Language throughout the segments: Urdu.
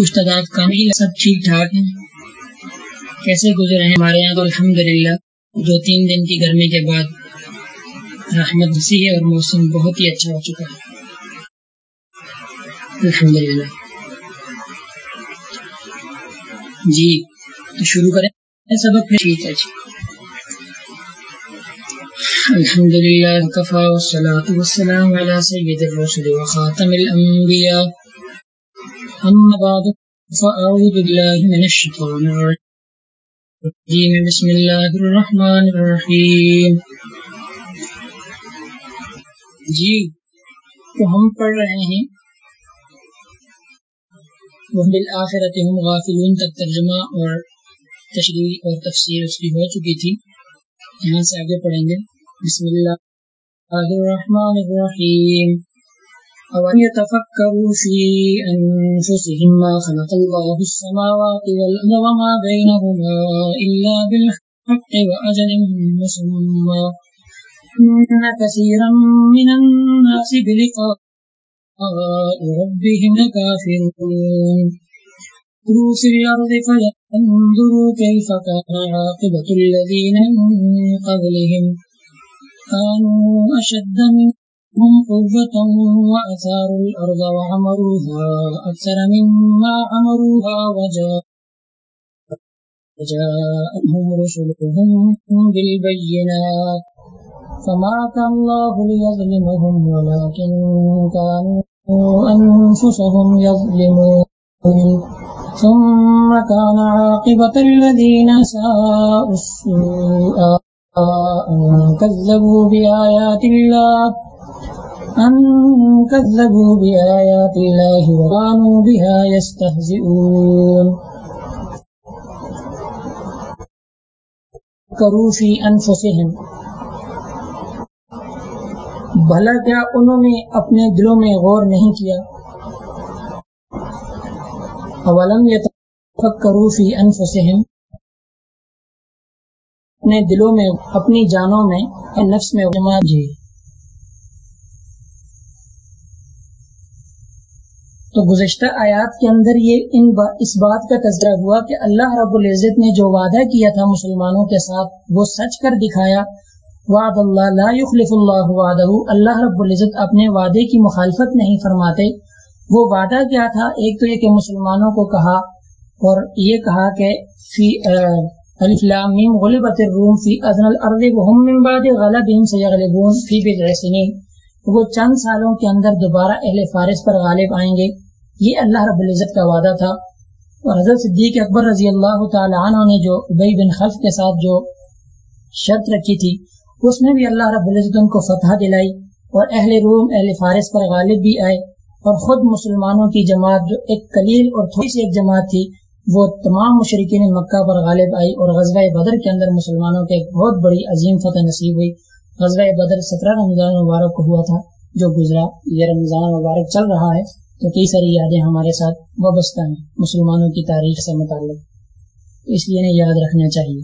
کچھ تعداد کمی سب ٹھیک ٹھاک ہیں۔ کیسے گزرے ہیں ہمارے یہاں؟ تو الحمد للہ دو تین دن کی گرمی کے بعد رحمت ہنسی ہے اور موسم بہت ہی اچھا ہو چکا ہے۔ الحمد للہ جی تو شروع کریں۔ سبق پھر ٹھیک ہے جی۔ الحمد للہ کفا والصلاة والسلام على سید الرسل وخاتم الانبیاء۔ اما بعد فاعوذ باللہ من الشیطان الرجیم بسم اللہ الرحمن الرحیم جی تو ہم پڑھ رہے ہیں۔ وہ بالآخرت ہم غافلون تک ترجمہ اور تشریح اور تفسیر اس کی ہو چکی تھی۔ یہاں سے آگے پڑھیں گے۔ بسم اللہ الرحمن الرحیم أَوَلَمْ يَتَفَكَّرُوا فِي أَنفُسِهِمْ مَا خَلَقَ اللَّهُ السَّمَاوَاتِ وَالْأَرْضَ وَمَا بَيْنَهُمَا إِلَّا بِالْحَقِّ وَأَجَلٍ مُّسَمًّى إِنَّ كَثِيرًا مِّنَ النَّاسِ بِلِقَاءِ رَبِّهِمْ لَكَافِرُونَ سِيرُوا فِي الْأَرْضِ فَانظُرُوا كَيْفَ كَانَ عَاقِبَةُ الَّذِينَ مِن قَبْلِهِمْ كَانُوا أَشَدَّ مِنْهُمْ قُوَّةً وَأَثَارُوا الْأَرْضَ وَعَمَرُوهَا أَكْثَرَ مِمَّا عَمَرُوهَا وَجَاءَتْهُمْ رُسُلُهُم بِالْبَيِّنَاتِ. فَمَا كَانَ اللَّهُ لِيَظْلِمَهُمْ وَلَكِن كَانُوا أَنفُسَهُمْ يَظْلِمُونَ. ثُمَّ كَانَ عَاقِبَةُ الَّذِينَ أَسَاءُوا السُّوءَ أَن كَذَّبُوا بِآيَاتِ اللَّهِ. أن كذبوا بآيات الله وكانوا بها يستهزئون کرو فی انفسهم بھلا کیا انہوں نے اپنے دلوں میں غور نہیں کیا اولم یتفکروا فی انفسهم اپنے دلوں میں اپنی جانوں میں نفس میں جی تو گزشتہ آیات کے اندر یہ ان با اس بات کا تذکرہ ہوا کہ اللہ رب العزت نے جو وعدہ کیا تھا مسلمانوں کے ساتھ، وہ سچ کر دکھایا۔ وعد اللہ لا يخلف اللہ وعدہ۔ اللہ رب العزت اپنے وعدے کی مخالفت نہیں فرماتے۔ وہ وعدہ کیا تھا؟ ایک تو یہ کہ مسلمانوں کو کہا اور یہ کہا کہ فی الف لام میم غلبت الروم فی اذن الارض وهم من بعد غلبهم سيغلبون فی بضع سنین وہ چند سالوں کے اندر دوبارہ اہل فارس پر غالب آئیں گے۔ یہ اللہ رب العزت کا وعدہ تھا اور حضرت صدیق اکبر رضی اللہ تعالی عنہ نے جو ابئی بن خلف کے ساتھ جو شرط رکھی تھی، اس میں بھی اللہ رب العزت ان کو فتح دلائی اور اہل روم، اہل فارس پر غالب بھی آئے اور خود مسلمانوں کی جماعت جو ایک کلیل اور تھوڑی سی ایک جماعت تھی، وہ تمام مشرقین مکہ پر غالب آئی اور غزوہ بدر کے اندر مسلمانوں کے ایک بہت بڑی عظیم فتح نصیب ہوئی۔ غزوہ بدر سترہ رمضان مبارک کو ہوا تھا، جو گزرا یہ رمضان مبارک چل رہا ہے۔ تو کئی ساری یادیں ہمارے ساتھ وابستہ ہیں، مسلمانوں کی تاریخ سے متعلق۔ اس لیے انہیں یاد رکھنا چاہیے۔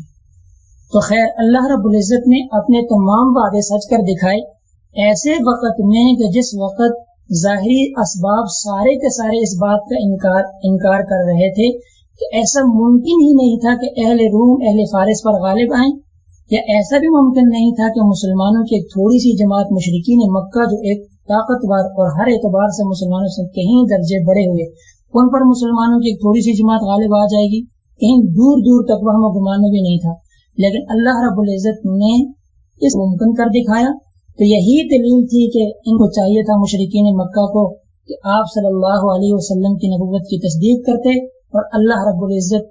تو خیر، اللہ رب العزت نے اپنے تمام وعدے سچ کر دکھائے۔ ایسے وقت میں کہ جس وقت ظاہری اسباب سارے کے سارے اس بات کا انکار انکار کر رہے تھے کہ ایسا ممکن ہی نہیں تھا کہ اہل روم، اہل فارس پر غالب آئیں۔ یا ایسا بھی ممکن نہیں تھا کہ مسلمانوں کی ایک تھوڑی سی جماعت مشرقین مکہ، جو ایک طاقتور اور ہر اعتبار سے مسلمانوں سے کہیں درجے بڑے ہوئے۔ ان پر مسلمانوں کی ایک تھوڑی سی جماعت غالب آ جائے گی۔ کہیں دور دور تک وہ گمان بھی نہیں تھا۔ لیکن اللہ رب العزت نے اس ممکن کر دکھایا۔ تو یہی دلیل تھی کہ ان کو چاہیے تھا مشرقین مکہ کو کہ آپ صلی اللہ علیہ وسلم کی نبوت کی تصدیق کرتے اور اللہ رب العزت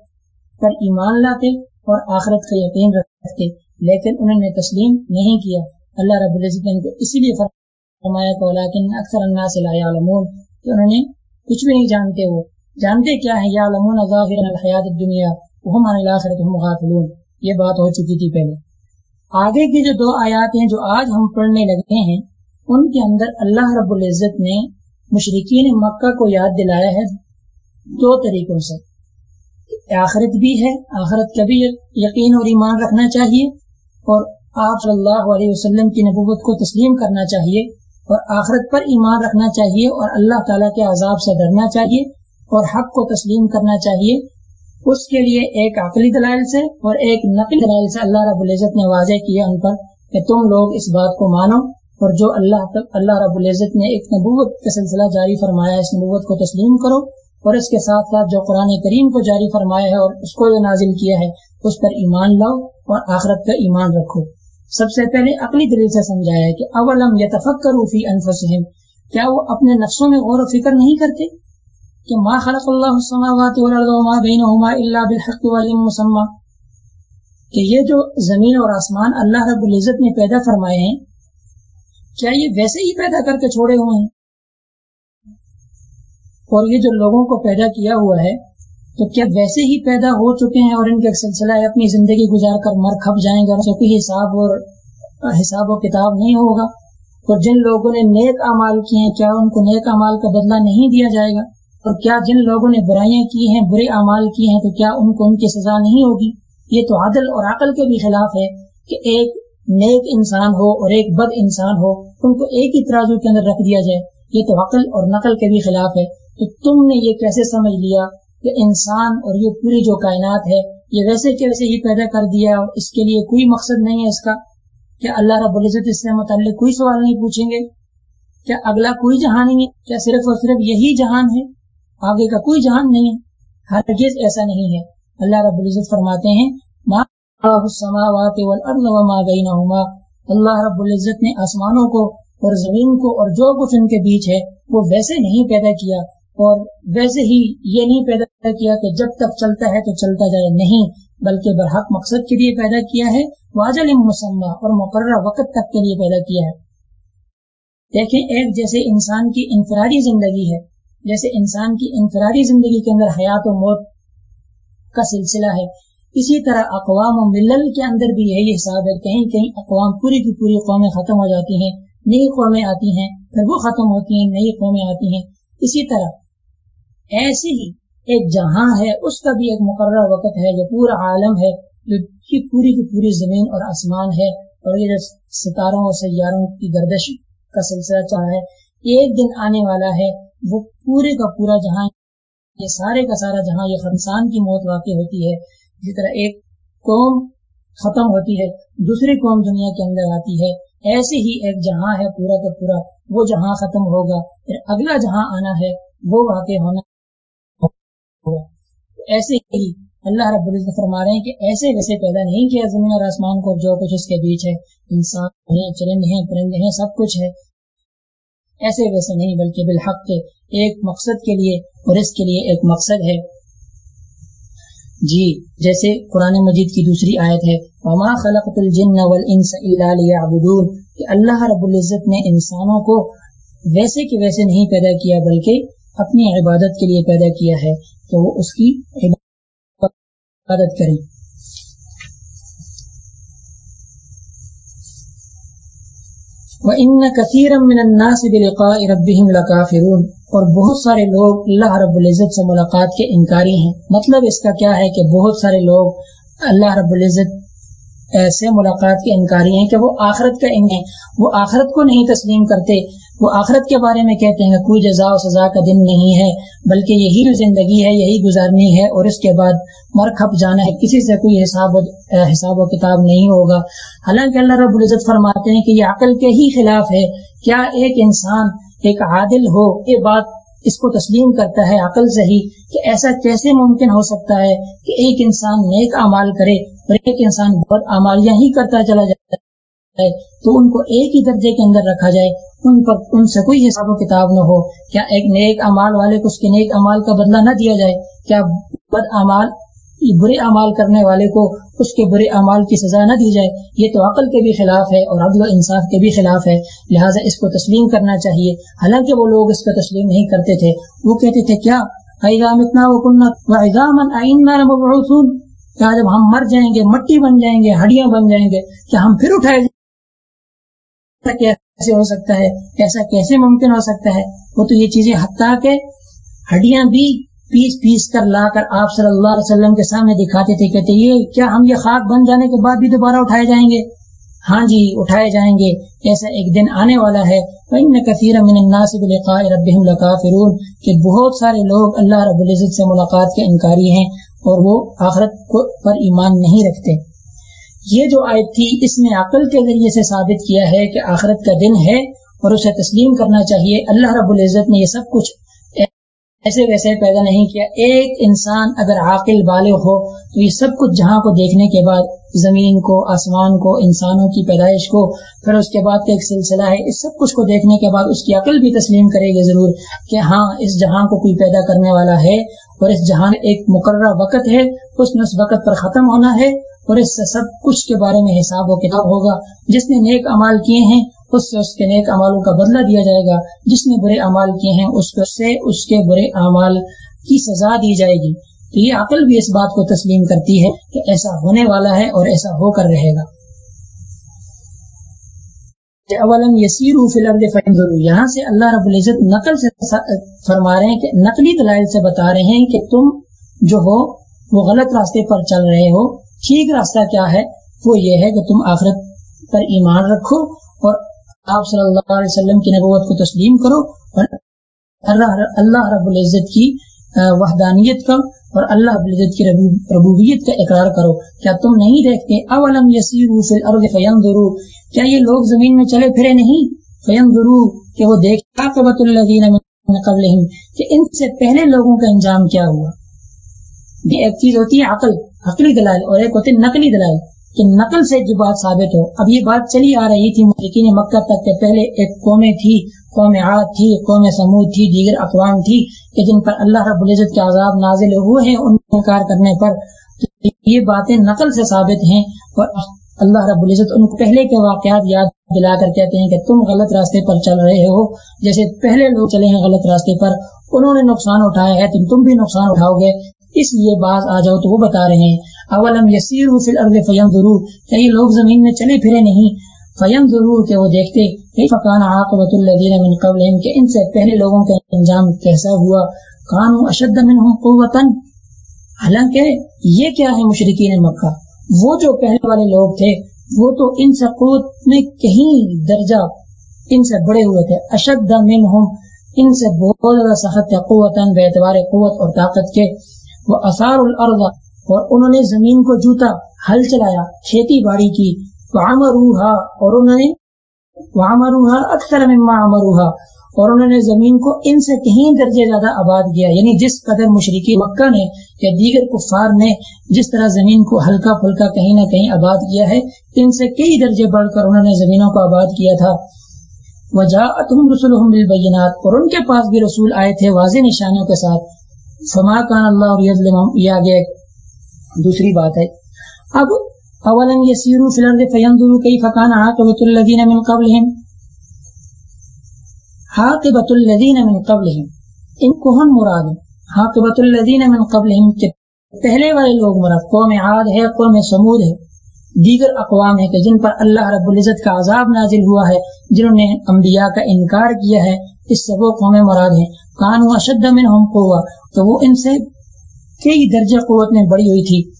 پر ایمان لاتے اور آخرت کا یقین رکھتے۔ لیکن انہوں نے تسلیم نہیں کیا۔ اللہ رب العزت نے ان کو اسی لیے فرمایا کہ لیکن اکثر الناس لا يعلمون کہ انہوں نے کچھ بھی نہیں جانتے وہ۔ جانتے کیا ہے یا لمون ظاہر الحیات الدنیا، وهم عن الاخرۃ هم غافلون۔ یہ بات ہو چکی تھی پہلے۔ آگے کی جو دو آیات ہیں جو آج ہم پڑھنے لگے ہیں، ان کے اندر اللہ رب العزت نے مشرقین مکہ کو یاد دلایا ہے دو طریقوں سے۔ آخرت بھی ہے، آخرت کا بھی یقین اور ایمان رکھنا چاہیے اور آپ صلی اللہ علیہ وسلم کی نبوت کو تسلیم کرنا چاہیے۔ اور آخرت پر ایمان رکھنا چاہیے اور اللہ تعالیٰ کے عذاب سے ڈرنا چاہیے اور حق کو تسلیم کرنا چاہیے۔ اس کے لیے ایک عقلی دلائل سے اور ایک نقلی دلائل سے اللہ رب العزت نے واضح کیا ان پر کہ تم لوگ اس بات کو مانو اور جو اللہ اللہ رب العزت نے ایک نبوت کا سلسلہ جاری فرمایا اس نبوت کو تسلیم کرو اور اس کے ساتھ ساتھ جو قرآن کریم کو جاری فرمایا ہے اور اس کو جو نازل کیا ہے، اس پر ایمان لاؤ اور آخرت کا ایمان رکھو۔ سب سے پہلے اپنی دلیل سے سمجھایا کہ اولم یتفکر فی انفسہم، کیا وہ اپنے نفسوں میں غور و فکر نہیں کرتے کہ ما خلق اللہ السماوات والارض وما بینہما الا بالحق والمسمى کہ یہ جو زمین اور آسمان اللہ رب العزت نے پیدا فرمائے ہیں، کیا یہ ویسے ہی پیدا کر کے چھوڑے ہوئے ہیں؟ اور یہ جو لوگوں کو پیدا کیا ہوا ہے تو کیا ویسے ہی پیدا ہو چکے ہیں اور ان کے سلسلہ اپنی زندگی گزار کر مر کھپ جائیں گے کوئی حساب اور حساب و کتاب نہیں ہوگا؟ تو جن لوگوں نے نیک امال کیے ہیں، کیا ان کو نیک امال کا بدلہ نہیں دیا جائے گا؟ اور کیا جن لوگوں نے برائیاں کی ہیں، برے امال کیے ہیں، تو کیا ان کو ان کی سزا نہیں ہوگی؟ یہ تو عدل اور عقل کے بھی خلاف ہے کہ ایک نیک انسان ہو اور ایک بد انسان ہو، ان کو ایک ہی ترازو کے اندر رکھ دیا جائے۔ یہ تو عقل اور نقل کے بھی خلاف ہے۔ تو تم نے یہ کیسے سمجھ لیا کہ انسان اور یہ پوری جو کائنات ہے، یہ ویسے کیسے ہی پیدا کر دیا اور اس کے لیے کوئی مقصد نہیں ہے اس کا کیا اللہ رب العزت اس سے متعلق کوئی سوال نہیں پوچھیں گے کیا اگلا کوئی جہان نہیں ہے کیا صرف اور صرف یہی جہان ہے؟ آگے کا کوئی جہان نہیں ہے ہر چیز ایسا نہیں ہے۔ اللہ رب العزت فرماتے ہیں اللہ رب العزت نے آسمانوں کو اور زمین کو اور جو کچھ ان کے بیچ ہے، وہ ویسے نہیں پیدا کیا۔ اور ویسے ہی یہ نہیں پیدا کیا کہ جب تک چلتا ہے تو چلتا جائے نہیں، بلکہ برحق مقصد کے لیے پیدا کیا ہے، واجل مسمہ اور مقررہ وقت تک کے لیے پیدا کیا ہے۔ دیکھیں، ایک جیسے انسان کی انفرادی زندگی ہے، جیسے انسان کی انفرادی زندگی کے اندر حیات و موت کا سلسلہ ہے۔ اسی طرح اقوام و ملل کے اندر بھی یہی حساب ہے، کہیں کہیں اقوام پوری کی پوری قومیں ختم ہو جاتی ہیں، نئی قومیں آتی ہیں، پھر وہ ختم ہوتی ہیں، نئی قومیں آتی ہیں۔ اسی طرح ایسے ہی ایک جہاں ہے، اس کا بھی ایک مقررہ وقت ہے جو پورا عالم ہے، جو پوری کی پوری زمین اور آسمان ہے اور یہ ستاروں اور سیاروں کی گردش کا سلسلہ چاہ ہے ایک دن آنے والا ہے، وہ پورے کا پورا جہاں، یہ سارے کا سارا جہاں، یہ خمسان کی موت واقع ہوتی ہے جس طرح ایک قوم ختم ہوتی ہے، دوسری قوم دنیا کے اندر آتی ہے ایسے ہی ایک جہاں ہے پورا کا پورا، وہ جہاں ختم ہوگا، پھر اگلا جہاں آنا ہے، وہ واقع ہونا ہوگا ایسے ہی اللہ رب العزت فرما رہے ہیں کہ ایسے ویسے پیدا نہیں کیا زمین اور آسمان کو جو کچھ اس کے بیچ ہے۔ انسان ہیں، چرند ہیں، پرند ہیں، سب کچھ ہے۔ ایسے ویسے نہیں، بلکہ بالحق کے ایک مقصد کے لیے اور اس کے لیے ایک مقصد ہے۔ جی جیسے قرآن مجید کی دوسری آیت ہے، وما خلقت الجن والانس الا ليعبدون۔ کہ اللہ رب العزت نے انسانوں کو ویسے کہ ویسے نہیں پیدا کیا، بلکہ اپنی عبادت کے لیے پیدا کیا ہے، تو وہ اس کی عبادت کریں وَإِنَّ كَثِيرًا مِنَ النَّاسِ بِلِقَاءِ رَبِّهِمْ لَكَافِرُونَ۔ اور بہت سارے لوگ اللہ رب العزت سے ملاقات کے انکاری ہیں۔ مطلب اس کا کیا ہے کہ بہت سارے لوگ اللہ رب العزت ایسے ملاقات کے انکاری ہیں کہ وہ آخرت کا ان وہ آخرت کو نہیں تسلیم کرتے۔ وہ آخرت کے بارے میں کہتے ہیں کہ کوئی جزا و سزا کا دن نہیں ہے، بلکہ یہی زندگی ہے، یہی گزارنی ہے اور اس کے بعد مر کھپ جانا ہے۔ کسی سے کوئی حساب و حساب و کتاب نہیں ہوگا۔ حالانکہ اللہ رب العزت فرماتے ہیں کہ یہ عقل کے ہی خلاف ہے۔ کیا ایک انسان ایک عادل ہو، یہ بات اس کو تسلیم کرتا ہے عقل سے ہی کہ ایسا کیسے ممکن ہو سکتا ہے کہ ایک انسان نیک امال کرے۔ اور ایک انسان بہت امالیاں ہی کرتا چلا جاتا ہے۔ تو ان کو ایک ہی درجے کے اندر رکھا جائے، ان پر ان سے کوئی حساب و کتاب نہ ہو۔ کیا ایک نیک امال والے کو اس کے نیک امال کا بدلہ نہ دیا جائے؟ کیا بد امال برے امال کرنے والے کو اس کے برے امال کی سزا نہ دی جائے؟ یہ تو عقل کے بھی خلاف ہے اور عدل و انصاف کے بھی خلاف ہے۔ لہٰذا اس کو تسلیم کرنا چاہیے۔ حالانکہ وہ لوگ اس کو تسلیم نہیں کرتے تھے۔ وہ کہتے تھے، کیا؟ اتنا کیا جب ہم مر جائیں گے، مٹی بن جائیں گے، ہڈیاں بن جائیں گے، کیا ہم پھر اٹھائے جائیں کیسے ہو سکتا ہے؟ ایسا کیسے ممکن ہو سکتا ہے؟ وہ تو یہ چیزیں حتیٰ کہ ہڈیاں بھی پیس پیس کر لا کر آپ صلی اللہ علیہ وسلم کے سامنے دکھاتے تھے، کہتے یہ کیا ہم یہ خاک بن جانے کے بعد بھی دوبارہ اٹھائے جائیں گے؟ ہاں جی اٹھائے جائیں گے۔ ایسا ایک دن آنے والا ہے۔ کثیر من الناس بلقاء کہ بہت سارے لوگ اللہ رب العزت سے ملاقات کے انکاری ہیں۔ اور وہ آخرت پر ایمان نہیں رکھتے۔ یہ جو آیت تھی، اس نے عقل کے ذریعے سے ثابت کیا ہے کہ آخرت کا دن ہے اور اسے تسلیم کرنا چاہیے۔ اللہ رب العزت نے یہ سب کچھ ایسے ویسے پیدا نہیں کیا۔ ایک انسان اگر عاقل بالغ ہو تو یہ سب کچھ جہاں کو دیکھنے کے بعد، زمین کو، آسمان کو، انسانوں کی پیدائش کو، پھر اس کے بعد کا ایک سلسلہ ہے، اس سب کچھ کو دیکھنے کے بعد اس کی عقل بھی تسلیم کرے گی ضرور کہ ہاں اس جہاں کو کوئی پیدا کرنے والا ہے اور اس جہاں ایک مقررہ وقت ہے، اس نے اس وقت پر ختم ہونا ہے اور اس سے سب کچھ کے بارے میں حساب و کتاب ہوگا۔ جس نے نیک امال کیے ہیں اس سے اس کے نیک امالوں کا بدلہ دیا جائے گا۔ جس نے برے امال کیے ہیں، اس سے اس کے برے اعمال کی سزا دی جائے گی۔ تو یہ عقل بھی اس بات کو تسلیم کرتی ہے کہ ایسا ہونے والا ہے اور ایسا ہو کر رہے گا۔ اولم یسیر یہاں سے اللہ رب العزت نقل سے فرما رہے ہیں کہ نقلی دلائل سے بتا رہے ہیں کہ تم جو ہو، وہ غلط راستے پر چل رہے ہو۔ ٹھیک راستہ کیا ہے؟ وہ یہ ہے کہ تم آخرت پر ایمان رکھو اور آپ صلی اللہ علیہ وسلم کی نبوت کو تسلیم کرو اور اللہ رب العزت کی وحدانیت کا اور اللہ رب العزت کی ربوبیت کا اقرار کرو۔ کیا تم نہیں دیکھتے؟ اولم یسیرو فی الارض فینظرو کیا یہ لوگ زمین میں چلے پھرے نہیں؟ فینظرو کہ وہ دیکھا قبط الذین من قبلہم، کہ ان سے پہلے لوگوں کا انجام کیا ہوا؟ ایک چیز ہوتی ہے عقل، عقلی دلائل، اور ایک ہوتے نقلی دلائل۔ کہ نقل سے جو بات ثابت ہو۔ اب یہ بات چلی آ رہی تھی، مشرقین مکہ تک کہ پہلے ایک قومیں تھی قوم عاد تھی، قوم سمود تھی، دیگر اقوام تھی، کہ جن پر اللہ رب العزت کے عذاب نازل ہوئے ہیں، ان انکار کرنے پر۔ یہ باتیں نقل سے ثابت ہیں اور اللہ رب العزت ان کو پہلے کے واقعات یاد دلا کر کہتے ہیں کہ تم غلط راستے پر چل رہے ہو۔ جیسے پہلے لوگ چلے ہیں غلط راستے پر، انہوں نے نقصان اٹھایا ہے تم بھی نقصان اٹھاؤ گے۔ اس لیے بعض آ جاؤ تو وہ بتا رہے ہیں اولم یسیر فی الارض فینظروا کئی لوگ زمین میں چلے پھرے نہیں۔ فینظروا کہ وہ دیکھتے، کیف کان الذین من قبلهم کہ ان سے پہلے لوگوں کا انجام کیسا ہوا؟ کانوا اشد منهم قوتا۔ حالانکہ یہ کیا ہے مشرکین مکہ؟ وہ جو پہلے والے لوگ تھے، وہ تو ان سے قوت میں کہیں درجہ ان سے بڑے ہوئے تھے۔ اشد منهم ان سے بہت زیادہ سخت ہے، قوتاً بے اعتبار قوت اور طاقت کے۔ وہ اثار الارض اور انہوں نے زمین کو جوتا، ہل چلایا، کھیتی باڑی کی۔ وعمروہا اور انہوں نے وعمروہا اکثر مما عمروہا اور انہوں نے زمین کو ان سے کہیں درجے زیادہ آباد کیا یعنی جس قدر مشرقی مکہ نے یا دیگر کفار نے جس طرح زمین کو ہلکا پھلکا کہیں نہ کہیں آباد کیا ہے، ان سے کئی درجے بڑھ کر انہوں نے زمینوں کو آباد کیا تھا۔ وجاءتهم رسلهم بالبينات، اور ان کے پاس بھی رسول آئے تھے واضح نشانوں کے ساتھ۔ فما كان الله يظلمهم یہ آگے دوسری بات ہے۔ اب اولن یسیرو فی الارض فینظروا کیف کان عاقبۃ الذین من قبلهم عاقبۃ الذین من قبلهم ان کو ہم مراد عاقبۃ الذین من قبلهم کہ پہلے والے لوگ مراد قوم عاد ہے، قوم سمود ہے۔ دیگر اقوام ہے کہ جن پر اللہ رب العزت کا عذاب نازل ہوا ہے، جنہوں نے انبیاء کا انکار کیا ہے۔ اس سے وہ قوم مراد ہیں۔ کان کانوا اشد منهم قوه تو وہ ان سے کئی درجہ قوت میں بڑی ہوئی تھی۔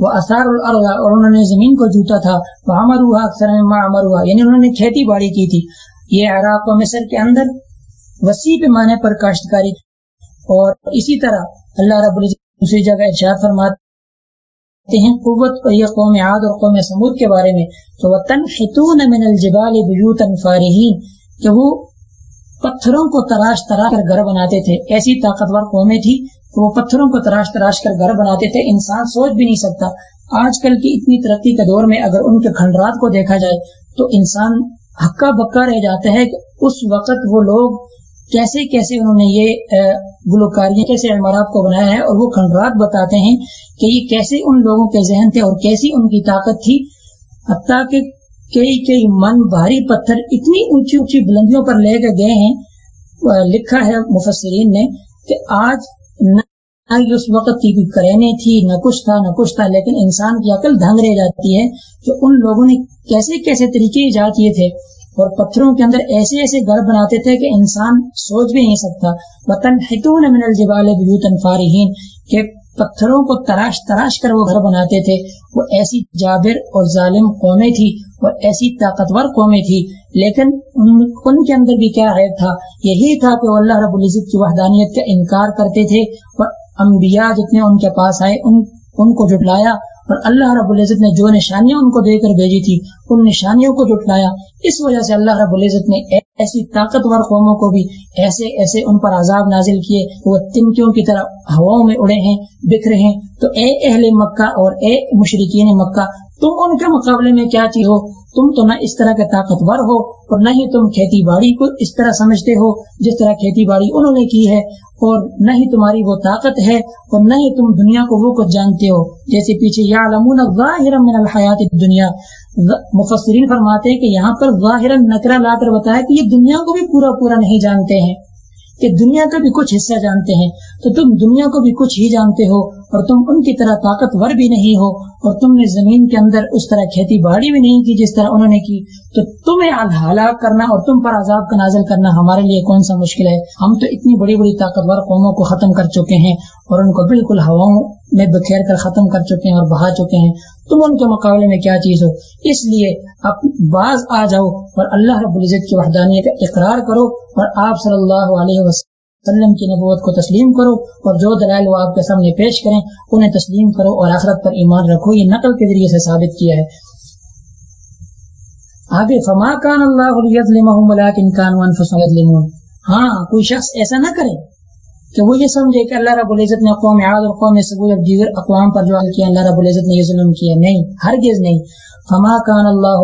وہ اثار الارض اور انہوں نے زمین کو جوتا تھا۔ وہ امر ہوا اکثر امر ہوا یعنی انہوں نے کھیتی باڑی کی تھی۔ یہ عراق و مصر کے اندر وسیع پیمانے پر کاشتکاری۔ اور اسی طرح اللہ رب العزت دوسری جگہ ارشاد فرماتے ہیں، قوت اور یہ قوم عاد اور قوم سمود کے بارے میں۔ تو وہ تنحتون من الجبال بیوتا فارہین کہ وہ پتھروں کو تراش تراش کر گھر بناتے تھے۔ ایسی طاقتور قومیں تھی وہ پتھروں کو تراش تراش کر گھر بناتے تھے۔ انسان سوچ بھی نہیں سکتا۔ آج کل کی اتنی ترقی کے دور میں اگر ان کے کھنڈرات کو دیکھا جائے تو انسان ہکا بکا رہ جاتا ہے کہ اس وقت وہ لوگ کیسے کیسے انہوں نے یہ گلوکاریاں، کیسے عمارات کو بنایا ہے اور وہ کھنڈرات بتاتے ہیں کہ یہ کیسے ان لوگوں کے ذہن تھے اور کیسی ان کی طاقت تھی۔ حتیٰ کہ کئی کئی من بھاری پتھر اتنی اونچی اونچی بلندیوں پر لے کے گئے ہیں۔ لکھا ہے مفسرین نے کہ آج نہ اس وقت کی کوئی کرینے تھی نہ کچھ تھا، نہ کچھ تھا، لیکن انسان کی عقل دھنگ رہ جاتی ہے کہ ان لوگوں نے کیسے کیسے طریقے ایجاد کیے تھے اور پتھروں کے اندر ایسے ایسے گھر بناتے تھے کہ انسان سوچ بھی نہیں سکتا۔ وطن ہتون من الجبال بیوتن فارہین کہ پتھروں کو تراش تراش کر وہ گھر بناتے تھے۔ وہ ایسی جابر اور ظالم قومیں تھی اور ایسی طاقتور قومیں تھی۔ لیکن ان کے اندر بھی کیا عیب تھا؟ یہی تھا کہ وہ اللہ رب العزت کی وحدانیت کا انکار کرتے تھے اور انبیاء جتنے ان کے پاس آئے، ان ان کو جٹلایا اور اللہ رب العزت نے جو نشانیاں ان کو دے کر بھیجی تھی، ان نشانیوں کو جٹلایا اس وجہ سے اللہ رب العزت نے ایسی طاقتور قوموں کو بھی ایسے ایسے ان پر عذاب نازل کیے وہ تمکیوں کی طرح ہواؤں میں اڑے ہیں، بکھرے ہیں۔ تو اے اہل مکہ اور اے مشرقین مکہ تم ان کے مقابلے میں کیا چیز ہو؟ تم تو نہ اس طرح کے طاقتور ہو اور نہ ہی تم کھیتی باڑی کو اس طرح سمجھتے ہو جس طرح کھیتی باڑی انہوں نے کی ہے اور نہ ہی تمہاری وہ طاقت ہے اور نہ ہی تم دنیا کو وہ کچھ جانتے ہو۔ جیسے پیچھے یا من الحیات دنیا مفسرین فرماتے ہیں کہ یہاں پر ظاہر نکرا لا کر بتایا کہ یہ دنیا کو بھی پورا پورا نہیں جانتے ہیں، کہ دنیا کا بھی کچھ حصہ جانتے ہیں۔ تو تم دنیا کو بھی کچھ ہی جانتے ہو اور تم ان کی طرح طاقتور بھی نہیں ہو اور تم نے زمین کے اندر اس طرح کھیتی باڑی بھی نہیں کی جس طرح انہوں نے کی، تو تمہیں ہلاک کرنا اور تم پر عذاب کا نازل کرنا ہمارے لیے کون سا مشکل ہے؟ ہم تو اتنی بڑی بڑی طاقتور قوموں کو ختم کر چکے ہیں اور ان کو بالکل ہواؤں میں بکھیر کر ختم کر چکے ہیں اور بہا چکے ہیں۔ تم ان کے مقابلے میں کیا چیز ہو؟ اس لیے اب باز آ جاؤ اور اللہ رب العزت کی وحدانیت کا اقرار کرو اور آپ صلی اللہ علیہ وسلم وسلم کی نبوت کو تسلیم کرو اور جو دلائل وہ آپ کے سامنے پیش کریں، انہیں تسلیم کرو اور آخرت پر ایمان رکھو۔ یہ نقل کے ذریعے سے ثابت کیا ہے۔ آگے، فما کان اللہ ہاں کوئی شخص ایسا نہ کرے کہ وہ یہ سمجھے کہ اللہ رب العزت نے قوم عاد اور قوم سبود اور دیگر اقوام پر جو کیا اللہ رب العزت نے یہ ظلم کیا نہیں، ہرگز نہیں۔ فما کان اللہ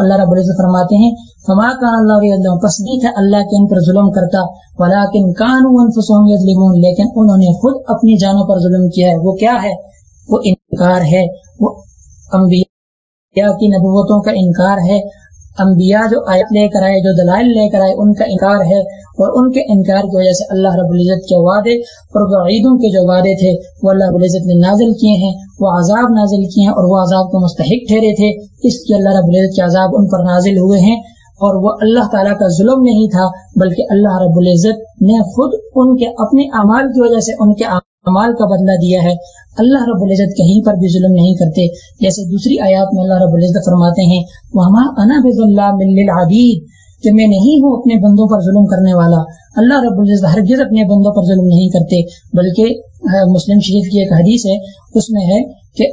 اللہ رب العزت فرماتے ہیں، فما کان اللہ پس نہیں تھا اللہ کے ان پر ظلم کرتا، ولیکن کانو انفسهم یظلمون، لیکن انہوں نے خود اپنی جانوں پر ظلم کیا ہے۔ وہ کیا ہے؟ وہ انکار ہے۔ وہ انبیاء کی نبوتوں کا انکار ہے۔ انبیاء جو آیت لے کر آئے، جو دلائل لے کر آئے، ان کا انکار ہے اور ان کے انکار کی وجہ سے اللہ رب العزت کے وعدے اور عیدوں کے جو وعدے تھے، وہ اللہ رب العزت نے نازل کیے ہیں، وہ عذاب نازل کیے ہیں اور وہ عذاب کو مستحق ٹھہرے تھے۔ اس کی اللہ رب العزت کے عذاب ان پر نازل ہوئے ہیں اور وہ اللہ تعالیٰ کا ظلم نہیں تھا، بلکہ اللہ رب العزت نے خود ان کے اپنے اعمال کی وجہ سے ان کے اعمال کا بدلہ دیا ہے۔ اللہ رب العزت کہیں پر بھی ظلم نہیں کرتے۔ جیسے دوسری آیات میں اللہ رب العزت فرماتے ہیں وہاں انا بز اللہ العبید کہ میں نہیں ہوں اپنے بندوں پر ظلم کرنے والا۔ اللہ رب العزت ہرگز اپنے بندوں پر ظلم نہیں کرتے۔ بلکہ مسلم شریف کی ایک حدیث ہے، اس میں ہے کہ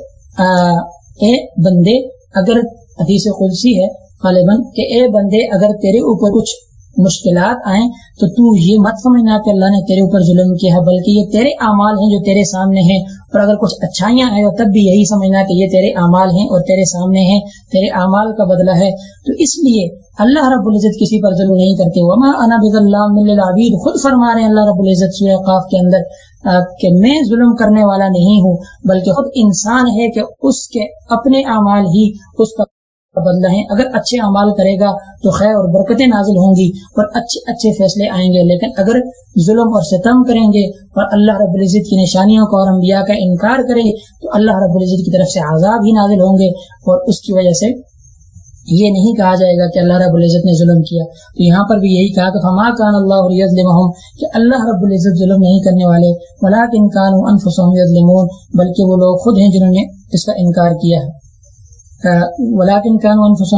اے بندے، اگر حدیث قدسی ہے، غالباً کہ اے بندے، اگر تیرے اوپر کچھ مشکلات آئیں، تو تو یہ مت سمجھنا کہ اللہ نے تیرے اوپر ظلم کیا ہے، بلکہ یہ تیرے اعمال ہیں جو تیرے سامنے ہیں۔ اور اگر کچھ اچھائیاں ہیں، تو تب بھی یہی سمجھنا کہ یہ تیرے اعمال ہیں اور تیرے سامنے ہیں، تیرے اعمال کا بدلہ ہے۔ تو اس لیے اللہ رب العزت کسی پر ظلم نہیں کرتے۔ وما انا بد اللہ العبید خود فرما رہے ہیں اللہ رب العزت سورہ قاف کے اندر کہ میں ظلم کرنے والا نہیں ہوں، بلکہ خود انسان ہے کہ اس کے اپنے اعمال ہی، اس کا بدلہ ہے، اگر اچھے اعمال کرے گا تو خیر اور برکتیں نازل ہوں گی اور اچھے اچھے فیصلے آئیں گے۔ لیکن اگر ظلم اور ستم کریں گے اور اللہ رب العزت کی نشانیوں کو اور انبیاء کا انکار کرے، تو اللہ رب العزت کی طرف سے عذاب ہی نازل ہوں گے۔ اور اس کی وجہ سے یہ نہیں کہا جائے گا کہ اللہ رب العزت نے ظلم کیا۔ تو یہاں پر بھی یہی کہا کہ فما کان اللہ کہ اللہ رب العزت ظلم نہیں کرنے والے بلکہ وہ لوگ خود ہیں جنہوں نے اس کا انکار کیا ہے۔ ولاکن کان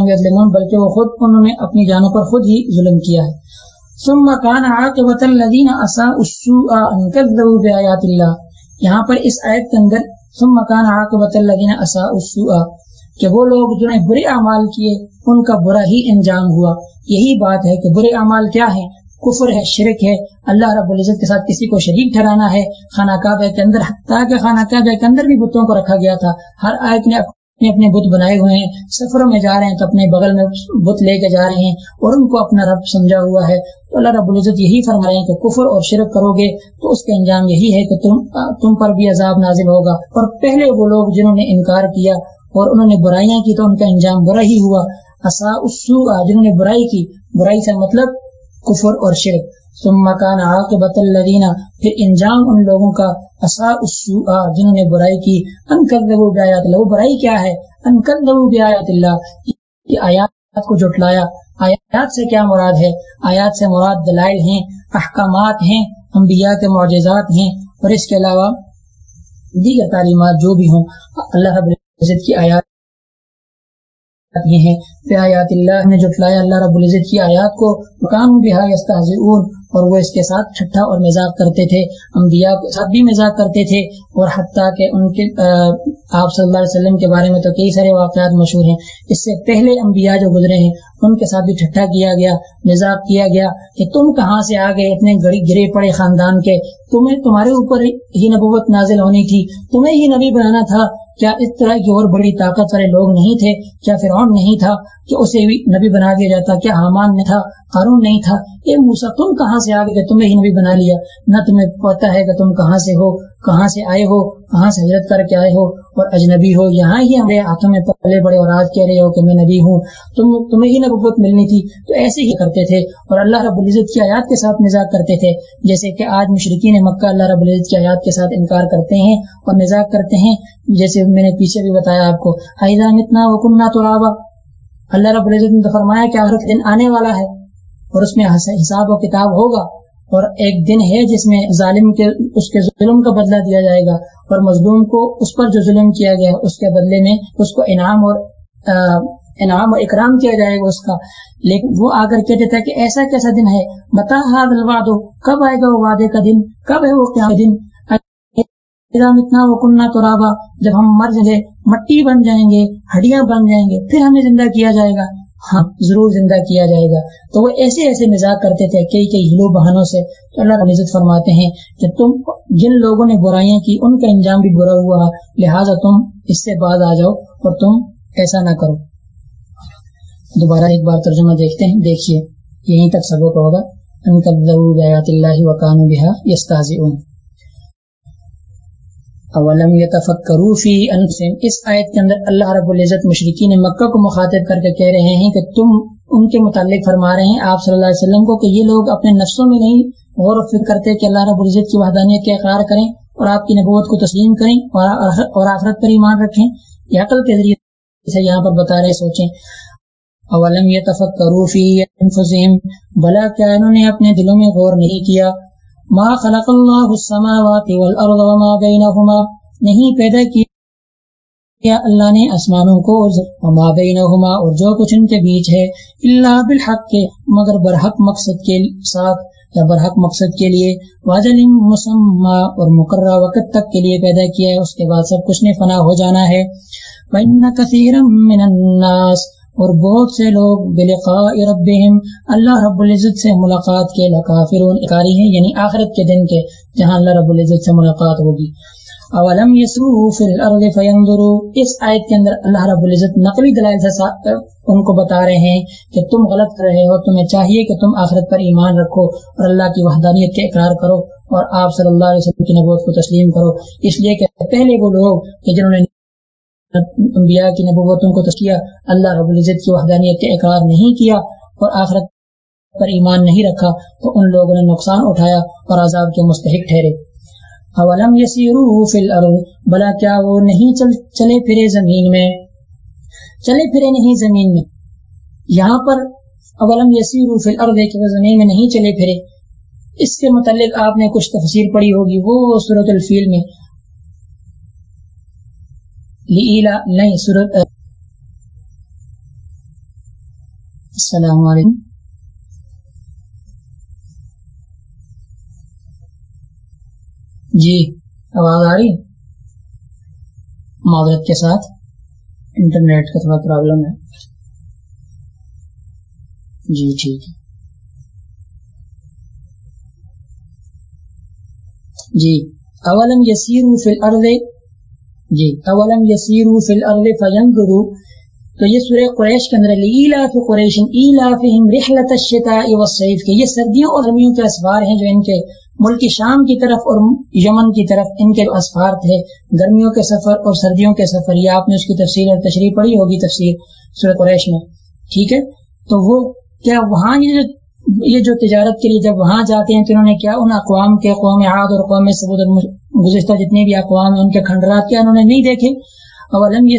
یظلمون، بلکہ وہ خود، انہوں نے اپنی جانوں پر خود ہی ظلم کیا ہے۔ ثم كان عاقبت الذين اساءوا السوء ان كذبوا بآيات الله یہاں پر اس آیت کے اندر ثم كان عاقبت الذين اساءوا السوء، کہ وہ لوگ جنہوں نے برے اعمال کیے، ان کا برا ہی انجام ہوا۔ یہی بات ہے کہ برے اعمال کیا ہیں؟ کفر ہے، شرک ہے۔ اللہ رب العزت کے ساتھ کسی کو شریک ٹھہرانا ہے۔ خانہ کعبہ کے اندر، حتیٰ کہ خانہ کعبہ کے اندر بھی بتوں کو رکھا گیا تھا۔ ہر آیت نے اپنے اپنے بت بنائے ہوئے ہیں، سفروں میں جا رہے ہیں تو اپنے بغل میں بت لے کے جا رہے ہیں اور ان کو اپنا رب سمجھا ہوا ہے۔ تو اللہ رب العزت یہی فرما رہے ہیں کہ کفر اور شرک کرو گے تو اس کا انجام یہی ہے کہ تم تم پر بھی عذاب نازل ہوگا۔ اور پہلے وہ لوگ جنہوں نے انکار کیا اور انہوں نے برائیاں کی تو ان کا انجام برا ہی ہوا۔ اصا جنہوں نے برائی کی، برائی سے مطلب کفر اور شرک۔ ثم كان عاقبت الذين، پھر انجام ان لوگوں کا اسا السوء، جنہوں نے برائی کی، ان کذبوا بآیات اللہ برائی کیا ہے؟ ان کذبوا بآیات اللہ، یہ آیات کو جھٹلایا۔ آیات سے کیا مراد ہے؟ آیات سے مراد دلائل ہیں، احکامات ہیں، انبیاء کے معجزات ہیں، اور اس کے علاوہ دیگر تعلیمات جو بھی ہوں، اللہ رب العزت کی آیات یہ ہیں۔ آیات اللہ نے جٹلایا اللہ رب العزت کی آیات کو مقام بہا یستہزئون اور وہ اس کے ساتھ چھٹا اور مزاق کرتے تھے، انبیاء کے ساتھ بھی مزاق کرتے تھے اور حتیٰ کہ ان کے آپ صلی اللہ علیہ وسلم کے بارے میں تو کئی سارے واقعات مشہور ہیں۔ اس سے پہلے انبیاء جو گزرے ہیں، ان کے ساتھ بھی ٹھٹا کیا گیا مزاق کیا گیا کہ تم کہاں سے آ گئے اتنے گڑی گرے پڑے خاندان کے؟ تمہیں تمہارے اوپر ہی نبوت نازل ہونی تھی، تمہیں ہی نبی بنانا تھا کیا اس طرح کی اور بڑی طاقت والے لوگ نہیں تھے؟ کیا فرعون نہیں تھا کہ اسے بھی نبی بنا دیا جاتا؟ کیا حامان نہیں تھا؟ قارون نہیں تھا؟ اے موسا تم کہاں سے آ گئے تمہیں ہی نبی بنا لیا؟ نہ تمہیں پتا ہے کہ تم کہاں سے ہو۔ کہاں سے آئے ہو؟ کہاں سے حضرت کر کے آئے ہو؟ اور اجنبی ہو، یہاں ہی ہمارے ہاتھوں میں پلے بڑے اور آج کہہ رہے ہو کہ میں نبی ہوں۔ تم تمہیں ہی نبوت ملنی تھی۔ تو ایسے ہی کرتے تھے۔ اور اللہ رب العزت کی آیات کے ساتھ مزاق کرتے تھے۔ جیسے کہ آج مشرقین مکہ اللہ رب العزت کی آیات کے ساتھ انکار کرتے ہیں اور مزاق کرتے ہیں۔ جیسے میں نے پیچھے بھی بتایا آپ کو۔ حیضام اتنا وکنہ تو رابا اللہ رب العزت نے فرمایا کہ آخرت دن آنے والا ہے اور اس میں حساب و کتاب ہوگا۔ اور ایک دن ہے جس میں ظالم کے اس کے ظلم کا بدلہ دیا جائے گا اور مظلوم کو اس پر جو ظلم کیا گیا اس کے بدلے میں اس کو انعام اور انعام اور اکرام کیا جائے گا اس کا۔ لیکن وہ آ کر کہتے تھے کہ ایسا کیسا دن ہے؟ بتا ہاد الواد کب آئے گا وہ وعدے کا دن؟ کب ہے وہ کیا دن؟ اتنا وہ کنہ تو رابا جب ہم مر جائیں گے، مٹی بن جائیں گے، ہڈیاں بن جائیں گے، پھر ہمیں زندہ کیا جائے گا۔ ہاں ضرور زندہ کیا جائے گا۔ تو وہ ایسے ایسے مزاق کرتے تھے، کئی کئی ہلو بہانوں سے تو اللہ عزت فرماتے ہیں کہ تم جن لوگوں نے برائیاں کی، ان کا انجام بھی برا ہوا لہٰذا تم اس سے بعد آ جاؤ اور تم ایسا نہ کرو۔ دوبارہ ایک بار ترجمہ دیکھتے ہیں، دیکھیے، یہیں تک سبق ہوگا۔ ان کا اللہ وقان بحا یس اولم يتفکروا فی انفسهم اس آیت کے اندر اللہ رب العزت مشرقین مکہ کو مخاطب کر کے کہہ رہے ہیں کہ تم ان کے متعلق فرما رہے ہیں، آپ صلی اللہ علیہ وسلم کو کہ یہ لوگ اپنے نفسوں میں نہیں غور و فکر کرتے کہ اللہ رب العزت کی وحدانیت کے اقرار کریں اور آپ کی نبوت کو تسلیم کریں اور آخرت پر ایمان رکھیں۔ یہ عقل کے ذریعے سے یہاں پر بتا رہے سوچیں۔ اولم يتفکروا فی انفسهم بلا کیا انہوں نے اپنے دلوں میں غور نہیں کیا۔ ما خلق اللہ السماوات والارض وما بینہما نہیں پیدا کیا اللہ نے اسمانوں کو وما بینہما اور جو کچھ ان کے بیچ ہے اللہ بالحق کے مگر برحق مقصد کے ساتھ یا برحق مقصد کے لیے واجل مسمى اور مقررہ وقت تک کے لیے پیدا کیا ہے، اس کے بعد سب کچھ نے فنا ہو جانا ہے۔ وَإِنَّ كَثِيرًا مِّنَ النَّاسِ اور بہت سے لوگ بلقاء ربهم اللہ رب العزت سے ملاقات کے لکافرون اکاری ہیں یعنی آخرت کے دن کے جہاں اللہ رب العزت سے ملاقات ہوگی۔ اولم یسرو فی الارض فینظروا، اس آیت کے اندر اللہ رب العزت نقلی دلائل سے ان کو بتا رہے ہیں کہ تم غلط رہے ہو، تمہیں چاہیے کہ تم آخرت پر ایمان رکھو اور اللہ کی وحدانیت کے اقرار کرو اور آپ صلی اللہ علیہ وسلم کی نبوت کو تسلیم کرو۔ اس لیے کہ پہلے وہ لوگ کہ جنہوں نے انبیاء کی نبوتوں کو تشکیہ اللہ رب العزت کی وحدانیت کے اقرار نہیں کیا اور آخرت پر ایمان نہیں رکھا، تو ان لوگوں نے نقصان اٹھایا اور عذاب کے مستحق ٹھہرے۔ اولم یسیرو فی الارض، بلا کیا وہ نہیں چل، چلے پھرے زمین میں؟ چلے پھرے نہیں زمین میں۔ یہاں پر اولم یسیرو فی الارض کہ وہ زمین میں نہیں چلے پھرے۔ اس کے متعلق آپ نے کچھ تفسیر پڑھی ہوگی، وہ صورت الفیل میں۔ نہیں صورت السلام علیکم جی آواز آ رہی معذرت کے ساتھ، انٹرنیٹ کا تھوڑا پرابلم ہے۔ جی ٹھیک ہے۔ جی اولم یسیر فی الارض جی اولم یسیرو فی الارض فینظروا تو یہ سورہ قریش کے اندر لیلاف قریش ایلافہم رحلت الشتاء والصیف کے یہ سردیوں اور گرمیوں کے اسفار ہیں جو ان کے ملک شام کی طرف اور یمن کی طرف ان کے اسفار تھے، گرمیوں کے سفر اور سردیوں کے سفر، یہ آپ نے اس کی تفصیل اور تشریح پڑھی ہوگی تفصیل سورہ قریش میں، ٹھیک ہے؟ تو وہ کیا وہاں یہ جو یہ جو تجارت کے لیے جب وہاں جاتے ہیں تو انہوں نے کیا؟ ان اقوام کے قوم عاد اور قوم سبود گزشتہ جتنے بھی اقوام ہیں، ان کے کھنڈرات کیا انہوں نے نہیں دیکھے؟ اولم یہ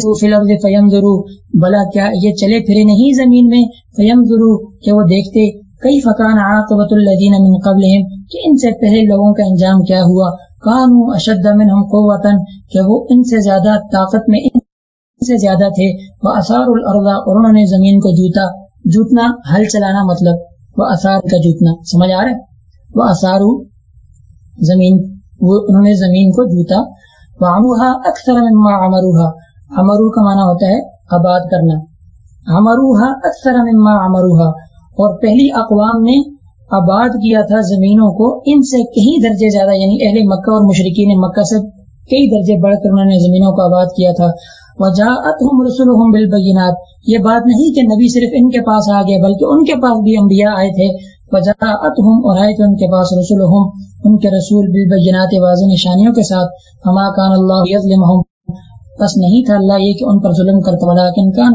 فیم ضرور بلا کیا یہ چلے پھرے نہیں زمین میں؟ فیم ضرور کہ وہ دیکھتے کئی فقان عاقبت الدین من قبل کہ ان سے پہلے لوگوں کا انجام کیا ہوا؟ کانو اشد منہم قوتن کہ وہ ان سے زیادہ طاقت میں، ان سے زیادہ تھے۔ وہ اثار الردا اور انہوں نے زمین کو جوتا، جوتنا، ہل چلانا مطلب۔ وہ اثار کا جوتنا، سمجھ آ رہا ہے؟ وہ اثار زمین، وہ انہوں نے زمین کو جوتا۔ وہ اکثر مما امروہا امرو کا معنی ہوتا ہے آباد کرنا۔ امروہا اکثر مما امروہا اور پہلی اقوام نے آباد کیا تھا زمینوں کو۔ ان سے کئی درجے زیادہ یعنی اہل مکہ اور مشرقین مکہ سے کئی درجے بڑھ کر انہوں نے زمینوں کو آباد کیا تھا۔ وجاءتهم رسلهم بالبينات. یہ بات نہیں کہ نبی صرف ان کے پاس آ گئے، بلکہ ان کے پاس بھی انبیاء آئے تھے. وجاءتهم اور آئے تھے ان کے پاس رسولهم ان کے رسول بالبينات واضح نشانیوں کے ساتھ. فما كان الله يظلمهم بس نہیں تھا اللہ یہ کہ ان پر ظلم کرتا، ولیکن کان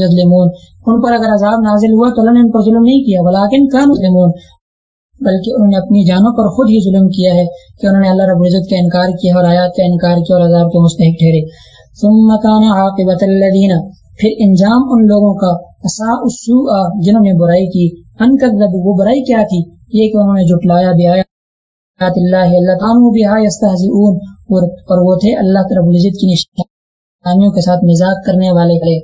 یظلمون. ان پر اگر عذاب نازل ہوا تو اللہ نے ان پر ظلم نہیں کیا، ولیکن کان یظلمون. بلکہ انہوں نے اپنی جانوں پر خود ہی ظلم کیا ہے کہ انہوں نے اللہ رب العزت کا انکار کیا اور آیات کا انکار کیا اور عذاب کے مستحق ٹھہرے۔ ثم كان عاقبت الذين پھر انجام ان لوگوں کا اساء السوء جنہوں نے برائی کی ان کذب وہ برائی کیا تھی؟ یہ کہ انہوں نے جھٹلایا بیاات اللہ اللہ تعالی بها يستهزئون اور, اور وہ تھے اللہ رب العزت کی نشانیوں کے ساتھ مزاق کرنے والے کلے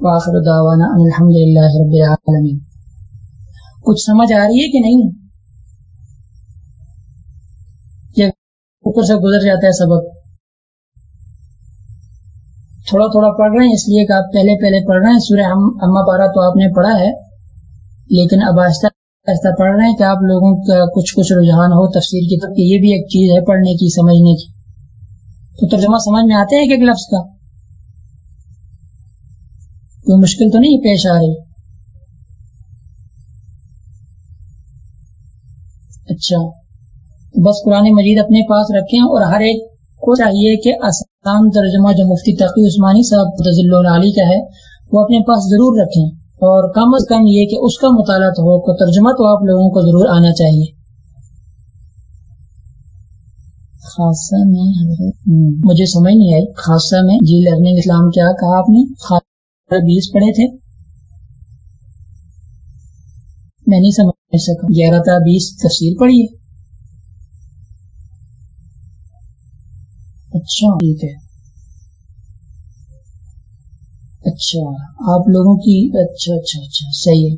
واخر دعوانا ان الحمدللہ رب العالمین۔ کچھ سمجھ آ رہی ہے کہ نہیں؟ اوپر سے گزر جاتا ہے سبق۔ تھوڑا تھوڑا پڑھ رہے ہیں، اس لیے کہ آپ پہلے پہلے پڑھ رہے ہیں۔ سورہ اما پارا تو آپ نے پڑھا ہے، لیکن اب آہستہ آہستہ پڑھ رہے ہیں کہ آپ لوگوں کا کچھ کچھ رجحان ہو تفسیر کی طرف یہ بھی ایک چیز ہے پڑھنے کی، سمجھنے کی۔ تو ترجمہ سمجھ میں آتے ہیں ایک ایک لفظ کا؟ کوئی مشکل تو نہیں پیش آ رہی؟ اچھا۔ بس قرآن مجید اپنے پاس رکھیں اور ہر ایک کو چاہیے کہ آسان ترجمہ جو مفتی تقی عثمانی صاحب رضی علی کا ہے، وہ اپنے پاس ضرور رکھیں۔ اور کم از کم یہ کہ اس کا مطالعہ تو ہو کو ترجمہ تو آپ لوگوں کو ضرور آنا چاہیے۔ خاصہ میں مجھے سمجھ نہیں آئی۔ خاصہ میں جی لرننگ اسلام کیا کہا آپ نے؟ بیس پڑھے تھے۔ میں نہیں سمجھ سکا۔ گیارہ تا بیس تفصیل پڑھیے اچھا۔ ٹھیک ہے۔ اچھا آپ لوگوں کی اچھا اچھا اچھا صحیح ہے۔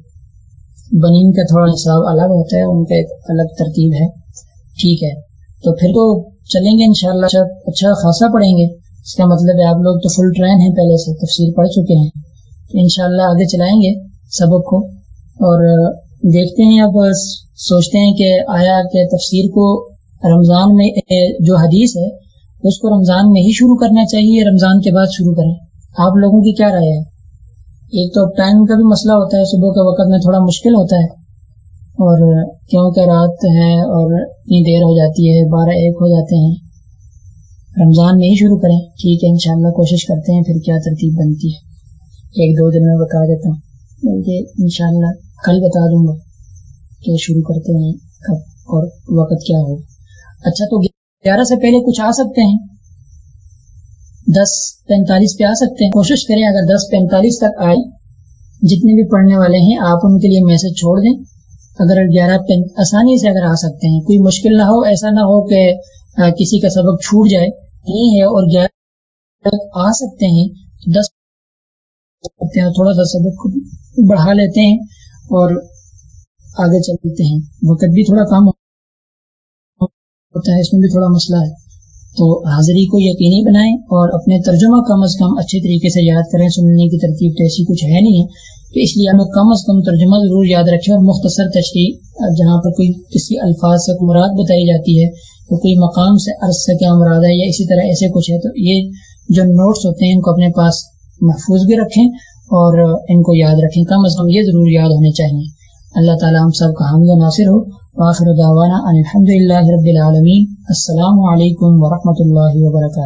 بنین کا تھوڑا حساب الگ ہوتا ہے، ان کا ایک الگ ترتیب ہے۔ ٹھیک ہے۔ تو پھر تو چلیں گے انشاءاللہ۔ اچھا اچھا خاصا پڑھیں گے۔ اس کا مطلب ہے آپ لوگ تو فل ٹرین ہیں، پہلے سے تفصیل پڑھ چکے ہیں۔ تو انشاءاللہ آگے چلائیں گے سبق کو۔ اور دیکھتے ہیں اب سوچتے ہیں کہ آیا کہ تفسیر کو رمضان میں، جو حدیث ہے اس کو رمضان میں ہی شروع کرنا چاہیے، رمضان کے بعد شروع کریں۔ آپ لوگوں کی کیا رائے ہے؟ ایک تو ٹائم کا بھی مسئلہ ہوتا ہے، صبح کے وقت میں تھوڑا مشکل ہوتا ہے۔ اور کیونکہ رات ہے اور اتنی دیر ہو جاتی ہے، بارہ ایک ہو جاتے ہیں۔ رمضان میں ہی شروع کریں۔ ٹھیک ہے، انشاءاللہ کوشش کرتے ہیں، پھر کیا ترتیب بنتی ہے۔ ایک دو دن میں بتا دیتا ہوں۔ بلکہ انشاءاللہ کل بتا دوں گا کہ شروع کرتے ہیں کب اور وقت کیا ہو اچھا تو گیارہ سے پہلے کچھ آ سکتے ہیں۔ دس پینتالیس پہ آ سکتے ہیں۔ کوشش کریں اگر دس پینتالیس تک آئے، جتنے بھی پڑھنے والے ہیں، آپ ان کے لیے میسج چھوڑ دیں۔ اگر گیارہ آسانی سے اگر آ سکتے ہیں۔ کوئی مشکل نہ ہو، ایسا نہ ہو کہ کسی کا سبق چھوٹ جائے۔ نہیں ہے اور گیارہ تک آ سکتے ہیں۔ دس تھوڑا سا سبق بڑھا لیتے ہیں اور آگے چلتے ہیں۔ وقت بھی تھوڑا کم ہوتا ہے، اس میں بھی تھوڑا مسئلہ ہے۔ تو حاضری کو یقینی بنائیں اور اپنے ترجمہ کم از کم اچھے طریقے سے یاد کریں، سننے کی ترتیب تو ایسی کچھ ہے نہیں ہے کہ اس لیے ہمیں کم از کم ترجمہ ضرور یاد رکھیں اور مختصر تشریح، جہاں پر کوئی کسی الفاظ سے مراد بتائی جاتی ہے تو کوئی مقام سے عرض سے کیا مراد ہے، یا اسی طرح ایسے کچھ ہے، تو یہ جو نوٹس ہوتے ہیں، ان کو اپنے پاس محفوظ بھی رکھیں اور ان کو یاد رکھیں۔ کم از کم یہ ضرور یاد ہونے چاہیے۔ اللہ تعالیٰ ہم سب کا حامی و ناصر ہو۔ واخر دعوانا الحمد لله رب العالمين السلام علیکم ورحمۃ اللہ وبرکاتہ.